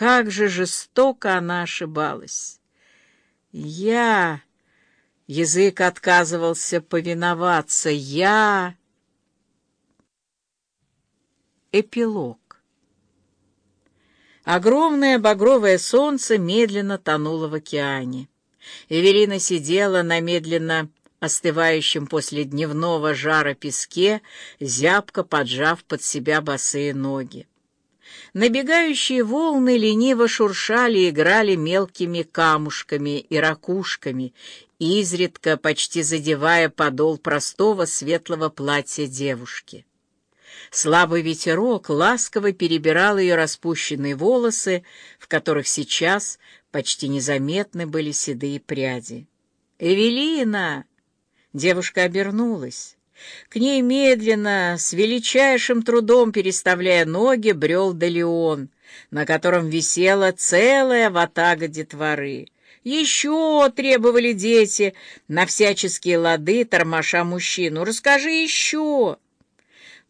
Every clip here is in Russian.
Как же жестоко она ошибалась! Я... Язык отказывался повиноваться. Я... Эпилог. Огромное багровое солнце медленно тонуло в океане. Эвелина сидела на медленно остывающем после дневного жара песке, зябко поджав под себя босые ноги. Набегающие волны лениво шуршали и играли мелкими камушками и ракушками, изредка почти задевая подол простого светлого платья девушки. Слабый ветерок ласково перебирал ее распущенные волосы, в которых сейчас почти незаметны были седые пряди. «Эвелина!» Девушка обернулась. К ней медленно, с величайшим трудом переставляя ноги, брел Делеон, на котором висела целая ватага детворы. «Еще!» — требовали дети, на всяческие лады тормоша мужчину. «Расскажи еще!»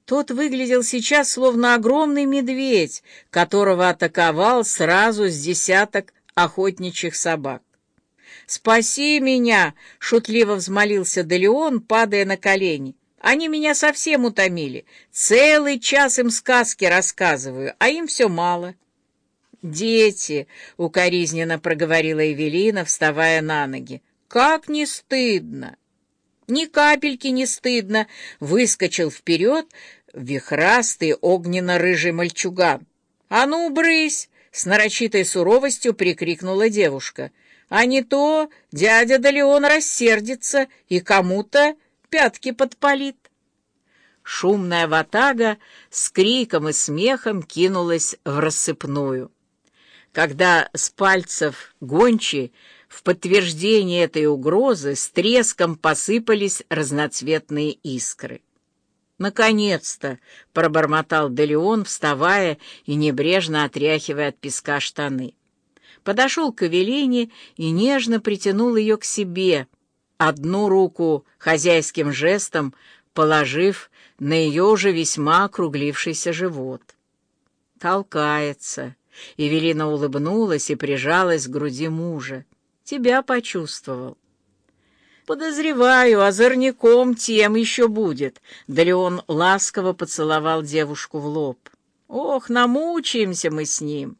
Тот выглядел сейчас словно огромный медведь, которого атаковал сразу с десяток охотничьих собак. «Спаси меня!» — шутливо взмолился Делеон, падая на колени. «Они меня совсем утомили. Целый час им сказки рассказываю, а им все мало». «Дети!» — укоризненно проговорила Эвелина, вставая на ноги. «Как не стыдно!» «Ни капельки не стыдно!» — выскочил вперед вихрастый огненно-рыжий мальчуган. «А ну, брысь!» — с нарочитой суровостью прикрикнула девушка. «А не то дядя Далеон рассердится и кому-то пятки подпалит». Шумная ватага с криком и смехом кинулась в рассыпную когда с пальцев гончи в подтверждение этой угрозы с треском посыпались разноцветные искры. «Наконец-то!» — пробормотал Делеон, вставая и небрежно отряхивая от песка штаны. Подошел к Эвелине и нежно притянул ее к себе, одну руку хозяйским жестом положив на ее уже весьма округлившийся живот. «Толкается!» Евелина улыбнулась и прижалась к груди мужа. «Тебя почувствовал». «Подозреваю, озорником тем еще будет». Да Леон ласково поцеловал девушку в лоб. «Ох, намучаемся мы с ним».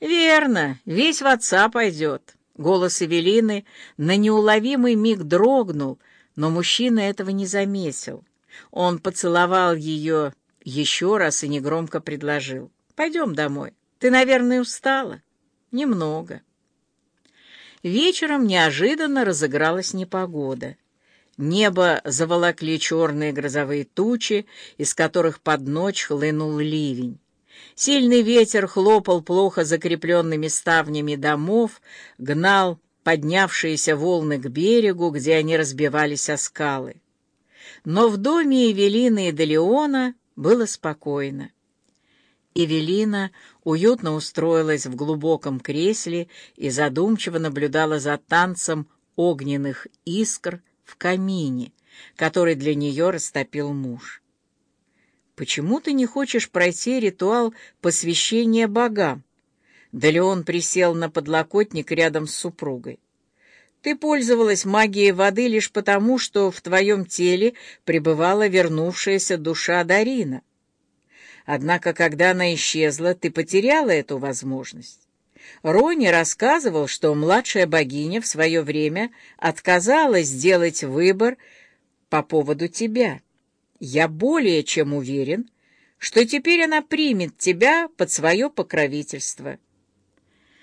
«Верно, весь в отца пойдет». Голос Эвелины на неуловимый миг дрогнул, но мужчина этого не заметил. Он поцеловал ее еще раз и негромко предложил. «Пойдем домой». Ты, наверное, устала? Немного. Вечером неожиданно разыгралась непогода. Небо заволокли черные грозовые тучи, из которых под ночь хлынул ливень. Сильный ветер хлопал плохо закрепленными ставнями домов, гнал поднявшиеся волны к берегу, где они разбивались о скалы. Но в доме Эвелины и Делеона было спокойно. Эвелина уютно устроилась в глубоком кресле и задумчиво наблюдала за танцем огненных искр в камине, который для нее растопил муж. «Почему ты не хочешь пройти ритуал посвящения богам?» Да Леон присел на подлокотник рядом с супругой. «Ты пользовалась магией воды лишь потому, что в твоем теле пребывала вернувшаяся душа Дарина». Однако, когда она исчезла, ты потеряла эту возможность. Рони рассказывал, что младшая богиня в свое время отказалась сделать выбор по поводу тебя. Я более чем уверен, что теперь она примет тебя под свое покровительство».